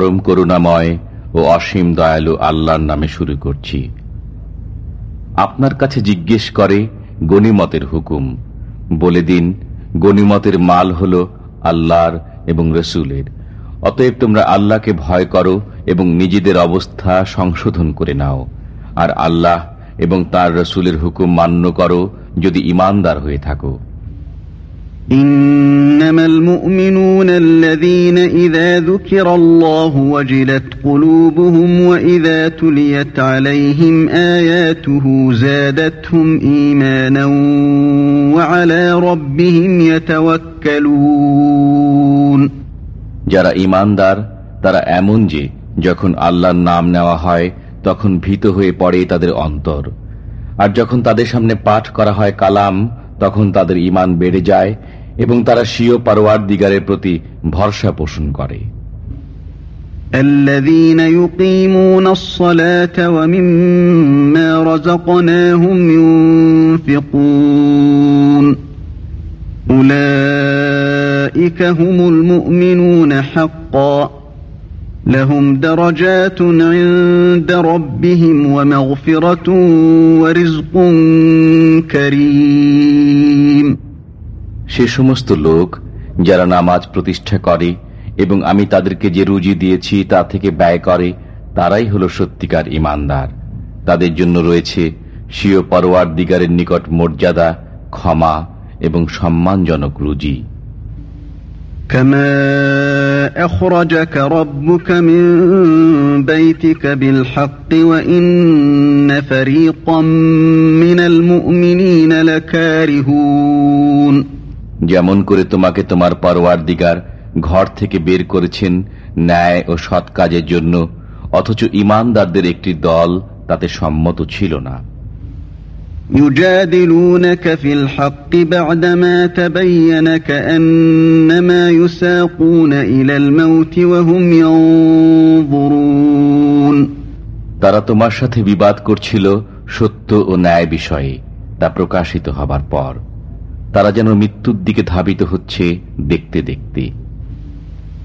পরম করুণাময় ও অসীম দয়ালু আল্লাহর নামে শুরু করছি। আপনার কাছে জিজ্ঞেস করে গনিমতের হুকুম। বলে দিন গনিমতের মাল হল আল্লাহর এবং রসুলের। অতএব তোমরা আল্লাহকে ভয় করো এবং নিজেদের অবস্থা সংশোধন করে নাও। আর আল্লাহ এবং তার রসুলের হুকুম মান্য করো যদি ইমানদার হয়ে থাকো। إنما المؤمنون الذين إذا ذكر الله وجلت قلوبهم وإذا تليت عليهم آياته زادتهم إيمانا وعلى ربهم يتوكلون যারা ইমানদার তারা এমন যে যখন আল্লাহর নাম নেওয়া হয় তখন ভীত হয়ে পড়ে তাদের অন্তর আর যখন তাদের সামনে পাঠ করা হয় কালাম তখন তাদের ইমান বেড়ে যায় এবং তারা স্বীয় পারোয়ার দিগারের প্রতি ভরসা পোষণ করে الذين يقيمون الصلاة ومما رزقناهم ينفقون أولئك هم المؤمنون حقا لهم درجات عند ربهم ومغفرة ورزق كريم সে সমস্ত লোক যারা নামাজ প্রতিষ্ঠা করে এবং আমি তাদেরকে যে রুজি দিয়েছি তা থেকে ব্যয় করে তারাই হল সত্যিকার ইমানদার তাদের জন্য রয়েছে স্বীয় পরোয়ার দিগারের নিকট মর্যাদা ক্ষমা এবং সম্মানজনক রুজি كما أخرجك ربك من بيتك بالحق وإن فريقا من المؤمنين لكارهون যেমন করে তোমাকে তোমার পরোয়ার দিগার ঘর থেকে বের করেছেন ন্যায় ও সৎ কাজের জন্য অথচ ইমানদারদের একটি দল তাতে সম্মত ছিল না يجادلونك في الحق بعدما تبين كأنما يساقون إلى الموت وهم ينظرون তারা তোমার সাথে বিবাদ করছিল সত্য ও ন্যায় বিষয়ে তা প্রকাশিত হবার পর তারা যেন মৃত্যুর দিকে ধাবিত হচ্ছে দেখতে দেখতে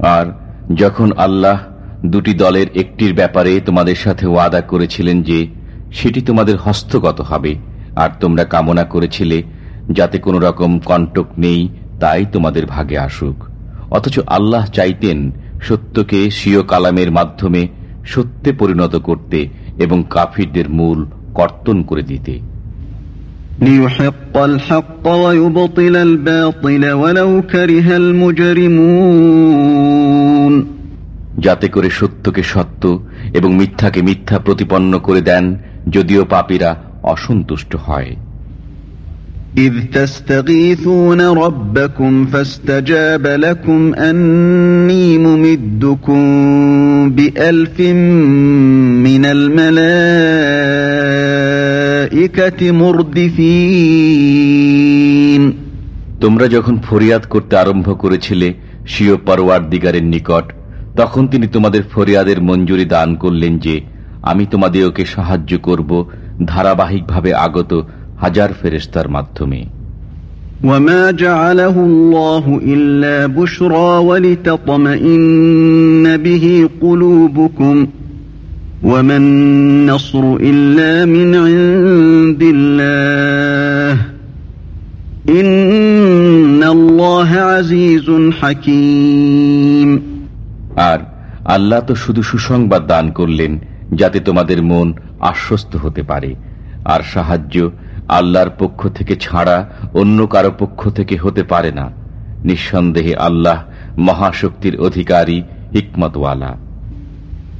আর যখন আল্লাহ দুটি দলের একটির ব্যাপারে তোমাদের সাথে ওয়াদা করেছিলেন যে সেটি তোমাদের হস্তগত হবে, আর তোমরা কামনা করেছিলে যাতে কোনো রকম কণ্টক নেই, তাই তোমাদের ভাগে আসুক। অথচ আল্লাহ চাইতেন সত্যকে স্বীয় কালামের মাধ্যমে সত্যে পরিণত করতে এবং কাফিরদের মূল কর্তন করে দিতে। ليحق الحق ويبطل الباطل ولو كره المجرمون যাতে করে সত্যকে সত্য এবং মিথ্যাকে মিথ্যা প্রতিপন্ন করে দেন যদিও পাপীরা অসন্তুষ্ট হয় إذ تستغيثون ربكم فاستجاب لكم أني ممدكم بألف من الملائكة مردفين তোমরা যখন ফরিয়াদ করতে আরম্ভ করেছিলে স্বীয় পরওয়ার দিগারের নিকট তখন তিনি তোমাদের ফরিয়াদের মঞ্জুরি দান করলেন যে আমি তোমাদেরকে সাহায্য করব ধারাবাহিকভাবে আগত হাজার ফেরেস্তার মাধ্যমে وما جعله الله إلا بشرى ولتطمئن به قلوبكم وما النصر إلا من عند الله إن الله عزيز حكيم আর আল্লাহ তো শুধু সুসংবাদ দান করলেন যাতে তোমাদের মন আশ্বস্ত হতে পারে আর সাহায্য আল্লাহর পক্ষ থেকে ছাড়া অন্য কারো পক্ষ থেকে হতে পারে না নিঃসন্দেহে আল্লাহ মহাশক্তির অধিকারী হিকমতওয়ালা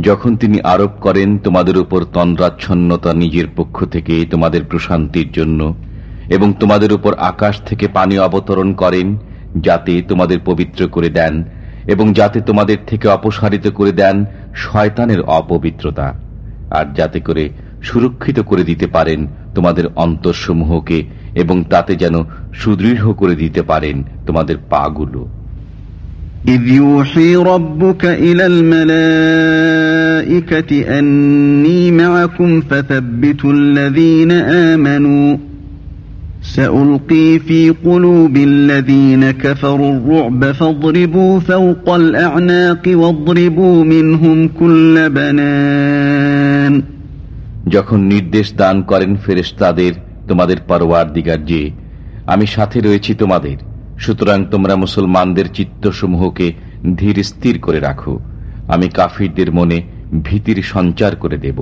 যখন তিনি আরোপ করেন, তোমাদের উপর তন্দ্রাচ্ছন্নতা নিজের পক্ষ থেকে তোমাদের প্রশান্তির জন্য, এবং তোমাদের উপর আকাশ থেকে পানি অবতরণ করেন, যাতে তোমাদের পবিত্র করে দেন, এবং যাতে তোমাদের থেকে অপসারিত করে দেন শয়তানের অপবিত্রতা, আর যাতে করে সুরক্ষিত করে দিতে পারেন তোমাদের অন্তঃসমূহকে, এবং তাতে যেন সুদৃঢ় করে দিতে পারেন তোমাদের পাগুলো। إذ يوحي ربك إلى الملائكة أني معكم فثبتوا الذين آمنوا سألقي في قلوب الذين كفروا الرعب فاضربوا فوق الأعناق واضربوا منهم كل بنان যখন নির্দেশ দান করেন ফেরেশতাদের তোমাদের পরওয়ার দিগার যে আমি সাথে রয়েছি তোমাদের সুতরাং তোমরা মুসলমানদের চিত্তসমূহকে ধীর স্থির করে রাখো আমি কাফিরদের মনে ভীতির সঞ্চার করে দেব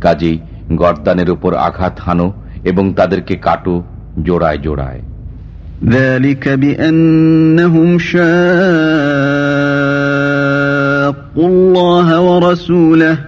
কাজেই গর্দানের উপর আঘাত হানো এবং তাদেরকে কাটো জোড়ায় জোড়ায় ذلك بأنهم شاقوا الله ورسوله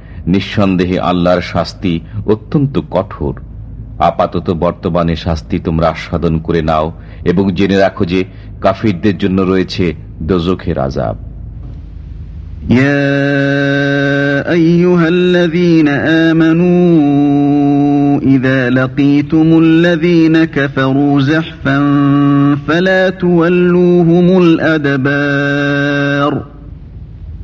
নিঃসন্দেহে আল্লাহর শাস্তি অত্যন্ত কঠোর আপাতত বর্তমানে শাস্তি তোমরা আস্বাদন করে নাও এবং জেনে রাখো যে কাফিরদের জন্য রয়েছে দোজখের আজাব يا أيها الذين آمنوا إذا لقيتم الذين كفروا زحفا فلا تولوهم الأدبار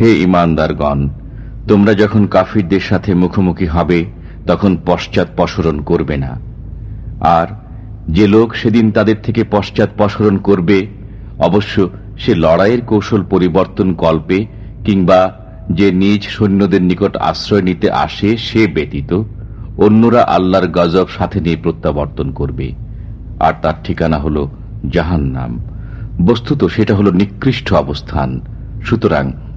হে ইমানদারগণ, তোমরা যখন কাফিরদের সাথে মুখোমুখি হবে, তখন পশ্চাৎ পসরণ করবে না। আর যে লোক সেদিন তাদের থেকে পশ্চাৎ পসরণ করবে, অবশ্য সে লড়াইয়ের কৌশল পরিবর্তন কল্পে কিংবা যে নিজ সৈন্যদের নিকট আশ্রয় নিতে আসে, সে ব্যতীত অন্যরা আল্লাহর গজব সাথে নিয়ে প্রত্যাবর্তন করবে। আর তার ঠিকানা হল জাহান্নাম। বস্তুত সেটা হল নিকৃষ্ট অবস্থান। সুতরাং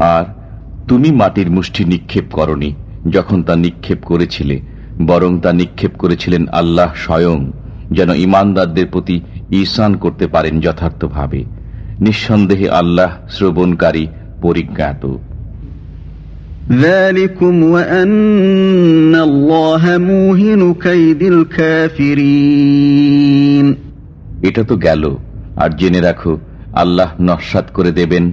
আর তুমি মাটির মুষ্টি নিক্ষেপ করনি যখন তা নিক্ষেপ করেছিলে বরং তা নিক্ষেপ করেছিলেন আল্লাহ স্বয়ং যেন ইমানদারদের প্রতি ঈশান করতে পারেন যথার্থভাবে। নিঃসন্দেহে আল্লাহ শ্রবণকারী পরিজ্ঞাত। এটা তো গেল আর জেনে রাখো আল্লাহ নস্বাত করে দেবেন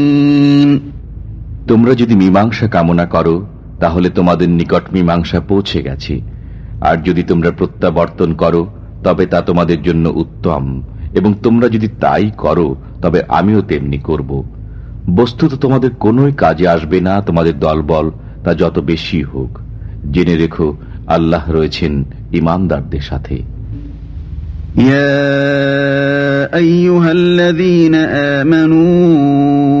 তোমরা যদি মীমাংসা কামনা করো, তাহলে তোমাদের নিকট মীমাংসা পৌঁছে গেছে। আর যদি তোমরা প্রত্যাবর্তন করো, তবে তা তোমাদের জন্য উত্তম। এবং তোমরা যদি তাই করো, তবে আমিও তেমনি করব। বস্তুত তোমাদের কোনোই কাজে আসবে না তোমাদের দলবল, তা যত বেশি হোক। জেনে রেখো, আল্লাহ রয়েছেন ইমানদারদের সাথে। ইয়া আইয়ুহাল্লাযীনা আমানু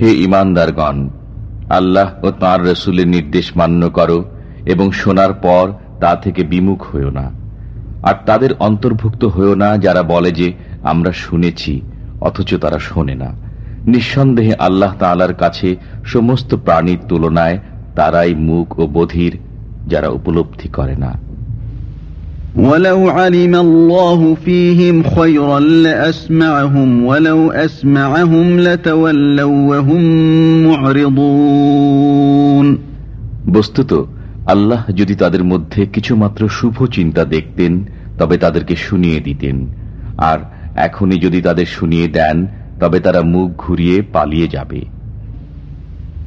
হে ইমানদারগণ, আল্লাহ ও তাঁর রসুলের নির্দেশ মান্য করো এবং শোনার পর তা থেকে বিমুখ হইও না। আর তাদের অন্তর্ভুক্ত হয়েও না যারা বলে যে, আমরা শুনেছি, অথচ তারা শোনে না। নিঃসন্দেহে আল্লাহ তালার কাছে সমস্ত প্রাণীর তুলনায় তারাই মুখ ও বধির যারা উপলব্ধি করে না। ولو علم الله فيهم خيرا لأسمعهم ولو أسمعهم لتولوا وهم معرضون বস্তুত আল্লাহ যদি তাদের মধ্যে কিছুমাত্র শুভ চিন্তা দেখতেন তবে তাদেরকে শুনিয়ে দিতেন আর এখনই যদি তাদের শুনিয়ে দেন তবে তারা মুখ ঘুরিয়ে পালিয়ে যাবে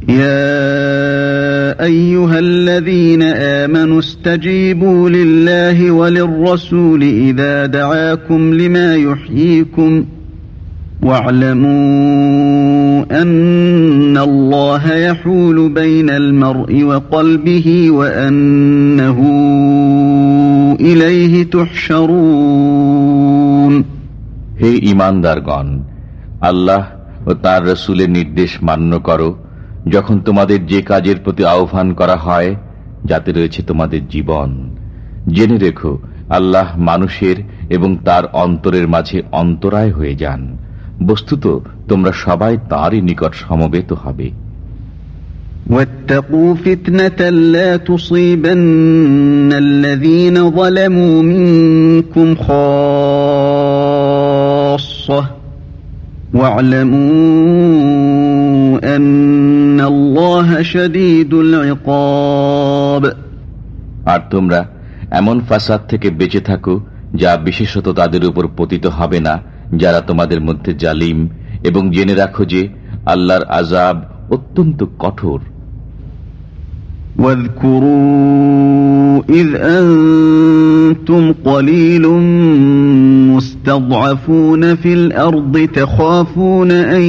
يا أيها الذين آمنوا استجيبوا لله وللرسول إذا دعاكم لما يحييكم واعلموا أن الله يحول بين المرء وقلبه وأنه إليه تحشرون হে ইমানদারগণ আল্লাহ ও তার রসুলের নির্দেশ মান্য করো যখন তোমাদের যে কাজের প্রতি আহ্বান করা হয় যাতে রয়েছে তোমাদের জীবন জেনে রেখো আল্লাহ মানুষের এবং তার অন্তরের মাঝে অন্তরায় হয়ে যান বস্তুত তোমরা সবাই তাঁরই নিকট সমবেত হবে واتقوا فتنة لا تصيبن الذين ظلموا منكم خاصة واعلموا أن الله شديد العقاب আর তোমরা এমন ফাসাদ থেকে বেঁচে থাকো যা বিশেষত তাদের উপর পতিত হবে না যারা তোমাদের মধ্যে জালিম এবং জেনে রাখো যে আল্লাহর আজাব অত্যন্ত কঠোর واذكروا إذ أنتم قليل مستضعفون في الأرض تخافون أن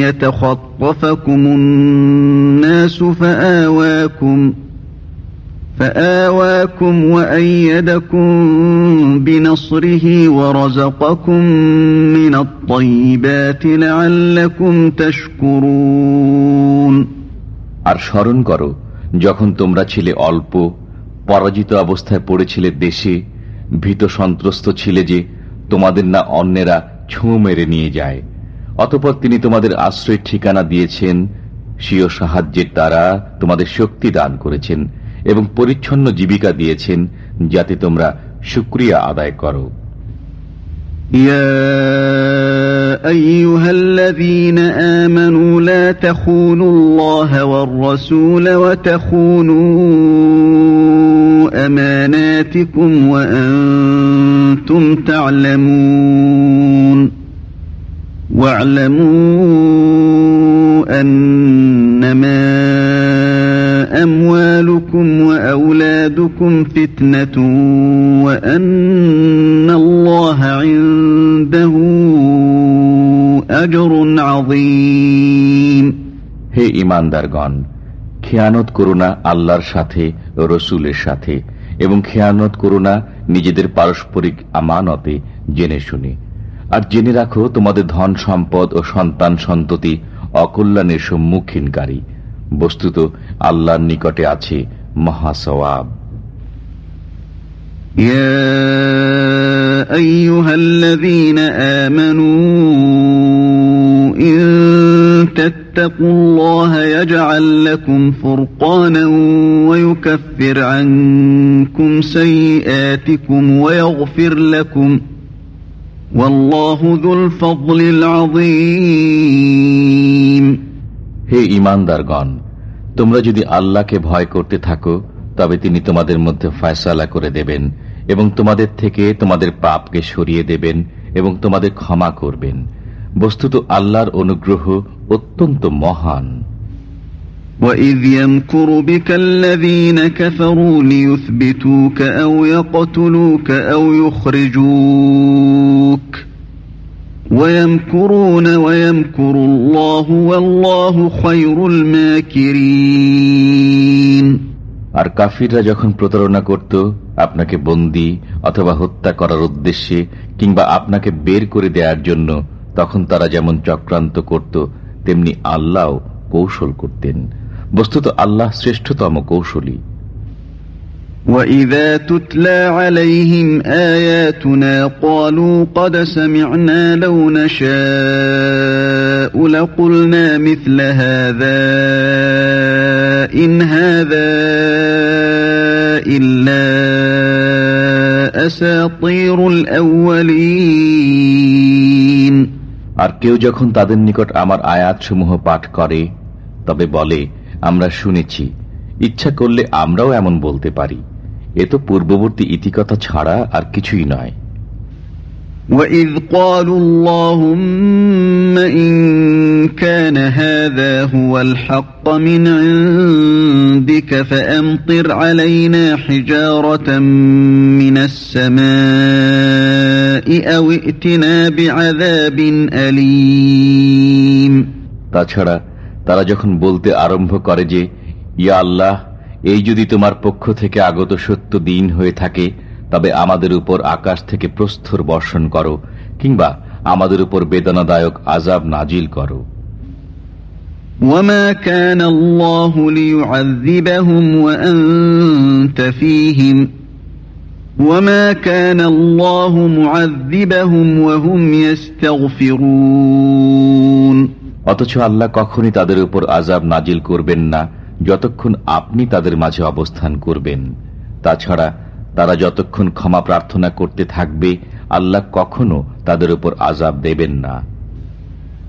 يتخطفكم الناس فآواكم فآواكم وأيدكم بنصره ورزقكم من الطيبات لعلكم تشكرون আর স্মরণ করো যখন তোমরা ছিলে অল্প পরাজিত অবস্থায় পড়েছিলে দেশে ভীত সন্ত্রস্ত ছিলে যে তোমাদের না অন্যেরা ছুঁ মেরে নিয়ে যায় অতপর তিনি তোমাদের আশ্রয়ের ঠিকানা দিয়েছেন স্বীয় সাহায্যের দ্বারা তোমাদের শক্তি দান করেছেন এবং পরিচ্ছন্ন জীবিকা দিয়েছেন যাতে তোমরা সুক্রিয়া আদায় করো يا أيها الذين آمنوا لا تخونوا الله والرسول وتخونوا أماناتكم وأنتم تعلمون واعلموا أنما أموالكم وأولادكم فتنة وأن الله عنده أجر عظيم হে ইমানদারগণ খেয়ানত করো না আল্লাহর সাথে রসুলের সাথে এবং খেয়ানত করো না নিজেদের পারস্পরিক আমানতে জেনে শুনে আর জেনে রাখো তোমাদের ধন সম্পদ ও সন্তান সন্ততি অকল্যাণের সম্মুখীনকারী বস্তুত আল্লাহর নিকটে আছে মহাসওয়াব يا أيها الذين آمنوا إن تتقوا الله يجعل لكم فرقانا ويكفر عنكم سيئاتكم ويغفر لكم والله ذو الفضل العظيم হে ইমানদারগণ তোমরা যদি আল্লাহকে ভয় করতে থাকো তবে তিনি তোমাদের মধ্যে ফয়সালা করে দেবেন এবং তোমাদের থেকে তোমাদের পাপকে সরিয়ে দেবেন এবং তোমাদের ক্ষমা করবেন বস্তুত আল্লাহর অনুগ্রহ অত্যন্ত মহান وَإِذْ يَمْكُرُ بِكَ الَّذِينَ كَفَرُوا لِيُثْبِتُوكَ أَوْ يَقْتُلُوكَ أَوْ يُخْرِجُوكَ وَيَمْكُرُونَ وَيَمْكُرُ اللَّهُ وَاللَّهُ خَيْرُ الْمَاكِرِينَ আর কাফিররা যখন প্রতারণা করত আপনাকে বন্দি অথবা হত্যা করার উদ্দেশ্যে কিংবা আপনাকে বের করে দেওয়ার জন্য তখন তারা যেমন চক্রান্ত করত তেমনি আল্লাহ কৌশল করতেন বস্তুত আল্লাহ শ্রেষ্ঠতম কৌশলী وَإِذَا تُتْلَى عَلَيْهِمْ آيَاتُنَا قَالُوا قَدْ سَمِعْنَا لَوْ نَشَاءُ لَقُلْنَا مِثْلَ هَذَا إِنْ هَذَا إِلَّا أَسَاطِيرُ الْأَوَّلِينَ আর কেউ যখন তাদের নিকট আমার আয়াতসমূহ পাঠ করে তবে বলে আমরা শুনেছি ইচ্ছা করলে আমরাও এমন বলতে পারি এ তো পূর্ববর্তী ইতিকথা ছাড়া আর কিছুই নয় وَإِذْ قَالُوا اللَّهُمَّ إِن كَانَ هَذَا هُوَ الْحَقَّ مِنْ عِندِكَ فَأَمْطِرْ عَلَيْنَا حِجَارَةً مِنَ السَّمَاءِ أَوْ ائْتِنَا بِعَذَابٍ أَلِيمٍ তাছাড়া তারা যখন বলতে আরম্ভ করে যে ইয়া আল্লাহ এই যদি তোমার পক্ষ থেকে আগত সত্য দিন হয়ে থাকে তবে আমাদের উপর আকাশ থেকে প্রস্থর বর্ষণ করো কিংবা আমাদের উপর বেদনাদায়ক আজাব নাজিল করো وَمَا كَانَ اللَّهُ لِيُعَذِّبَهُمْ وَأَنْتَ فِيهِمْ وَمَا كَانَ اللَّهُ مُعَذِّبَهُمْ وَهُمْ يَسْتَغْفِرُونَ অথচ আল্লাহ কখনই তাদের উপর আজাব নাজিল করবেন না যতক্ষণ আপনি তাদের মাঝে অবস্থান করবেন তাছাড়া তারা যতক্ষণ ক্ষমা প্রার্থনা করতে থাকবে আল্লাহ কখনো তাদের উপর আজাব দেবেন না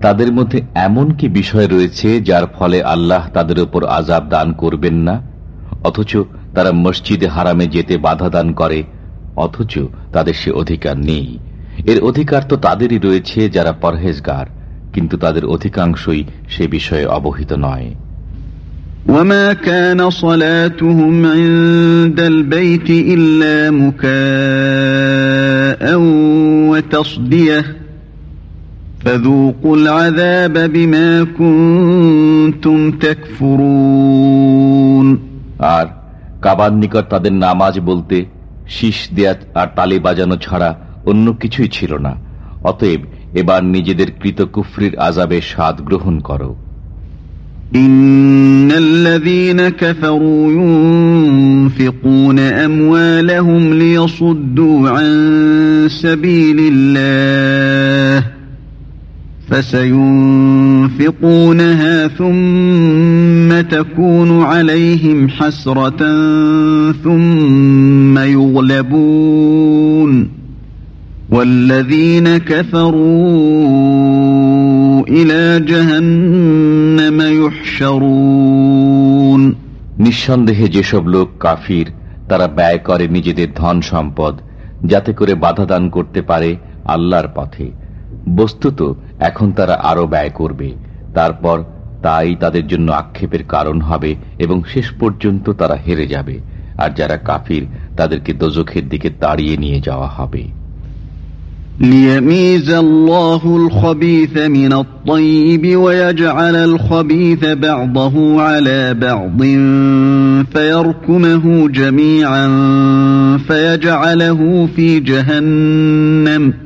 তাদের মধ্যে এমন কি বিষয় রয়েছে যার ফলে আল্লাহ তাদের উপর আজাব দান করবেন না অথচ তারা মসজিদে হারামে যেতে বাধা দান করে অথচ তাদের সে অধিকার নেই এর অধিকার তো তাদেরই রয়েছে যারা পরহেজগার কিন্তু তাদের অধিকাংশই সে বিষয়ে অবহিত নয় وما كان صلاتهم عند البيت إلا مكاء وتصديه আর কাবার নিকট তাদের নামাজ বলতে শীষ দেয়া আর তালি বাজানো ছাড়া অন্য কিছুই ছিল না অতএব এবার নিজেদের কৃত কুফরির আজাবে স্বাদ গ্রহণ করো إن الذين كفروا ينفقون أموالهم ليصدوا عن سبيل الله فسينفقونها ثم تكون عليهم حسرة ثم يغلبون والذين كفروا إلى جهنم يحشرون নিঃসন্দেহে যেসব লোক কাফির তারা ব্যয় করে নিজেদের ধন সম্পদ যাতে করে বাধা দান করতে পারে আল্লাহর পথে বস্তুত এখন তারা আরো ব্যয় করবে তারপর তাই তাদের জন্য আক্ষেপের কারণ হবে এবং শেষ পর্যন্ত তারা হেরে যাবে আর যারা কাফির তাদেরকে দোজখের দিকে তাড়িয়ে নিয়ে যাওয়া হবে ليميز الله الخبيث من الطيب ويجعل الخبيث بعضه على بعض فيركمه جميعا فيجعله في جهنم أولئك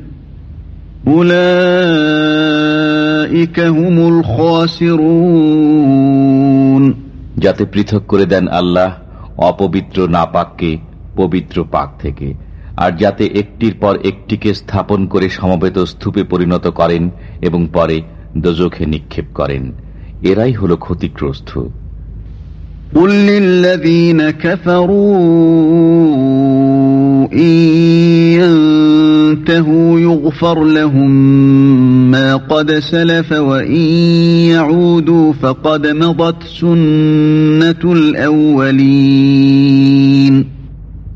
هم الخاسرون যাতে পৃথক করে দেন আল্লাহ অপবিত্র নাপাককে পবিত্র পাক থেকে। আর যাতে একটির পর একটিকে স্থাপন করে সমবেত স্তূপে পরিণত করেন এবং পরে দোজোখে নিক্ষেপ করেন। এরাই হল ক্ষতিগ্রস্ত। উল্লিল্লাযীনা কাফারু ই ينتهوا يغفر لهم ما قد سلف وإن يعودوا فقد مضت سنة الأولين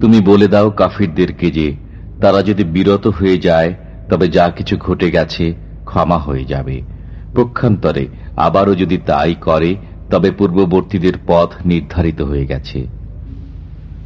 তুমি বলে দাও কাফিরদেরকে যে তারা যদি বিরত হয়ে যায় তবে যা কিছু ঘটে গেছে ক্ষমা হয়ে যাবে পক্ষান্তরে আবারও যদি তাই করে তবে পূর্ববর্তীদের পথ নির্ধারিত হয়ে গেছে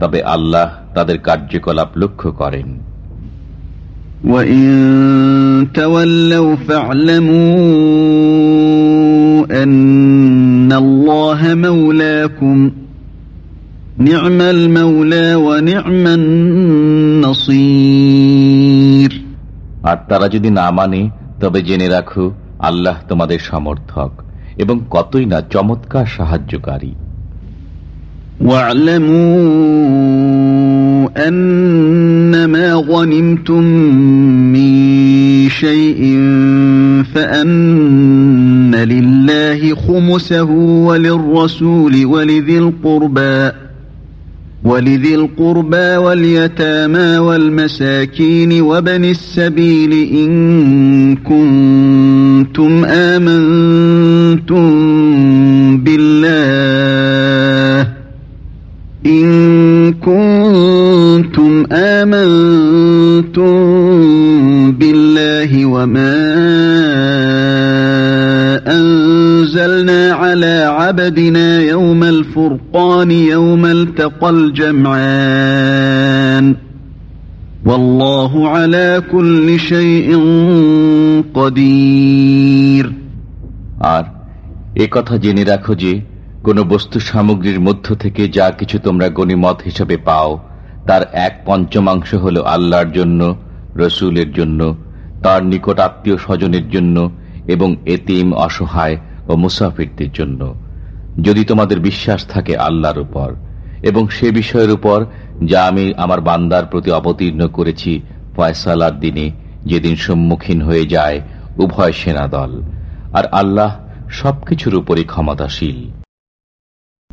তবে আল্লাহ তাদের কার্যকলাপ লক্ষ্য করেন। আর তারা যদি না মানে তবে জেনে রাখো আল্লাহ তোমাদের সমর্থক এবং কতই না চমৎকার সাহায্যকারী। واعلموا أنما غنمتم من شيء فأن لله خمسه وللرسول ولذي القربى ولذي القربى واليتامى والمساكين وبن السبيل إن كنتم آمنتم بالله إن كنتم آمنتم بالله وما أنزلنا على عبدنا يوم الفرقان يوم التقى الجمعان والله على كل شيء قدير আর এ কথা জেনে রাখো যে কোন বস্তু সামগ্রীর মধ্য থেকে যা কিছু তোমরা গণিমত হিসাবে পাও, তার এক পঞ্চমাংশ হল আল্লাহর জন্য, রসুলের জন্য, তার নিকট আত্মীয় স্বজনের জন্য এবং এতিম, অসহায় ও মুসাফিরদের জন্য। যদি তোমাদের বিশ্বাস থাকে আল্লাহর উপর, এবং সে বিষয়ের উপর যা আমি আমার বান্দার প্রতি অবতীর্ণ করেছি ফয়সালার দিনে, যেদিন সম্মুখীন হয়ে যায় উভয় সেনাদল। আর আল্লাহ সবকিছুর উপরই ক্ষমতাশীল।